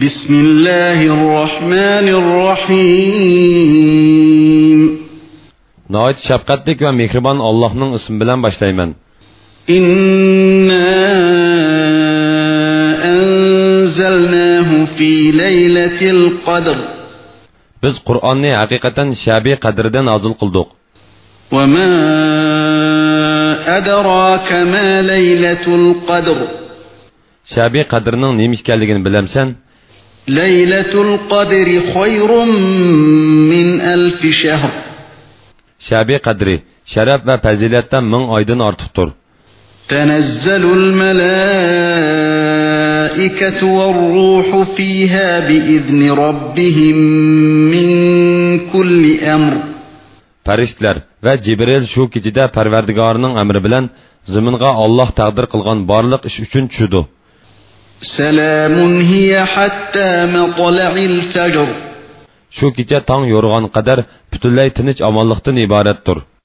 بسم الله الرحمن الرحيم Nəhayət şəfqətlik və mehriban Allah'ın ismi bilan başlayman. إنا أنزلناه في ليلة القدر Biz Qur'onni haqiqatan Shabi qadridan nozil qildik. وما أدراك ما ليلة القدر Shabi qadrining nima ekanligini bilamsan? ليلة القدر خير من ألف شهر Shabi qadri sharaf va fazilatdan ming oydan ortiqdir. تنزل الملائكة والروح فيها بإذن ربهم من كل أمر Farishtalar va Jibril shu kechada Parvardigorining amri bilan zaminga Alloh taqdir qilgan barliq ish uchun tushdi. سلام هي حتى مطلع الفجر. شو كيچە تاڭ يورغان قەدەر پۈتۈنلەي تىنچ ئامانلىقتىن ئىبارەتتۇر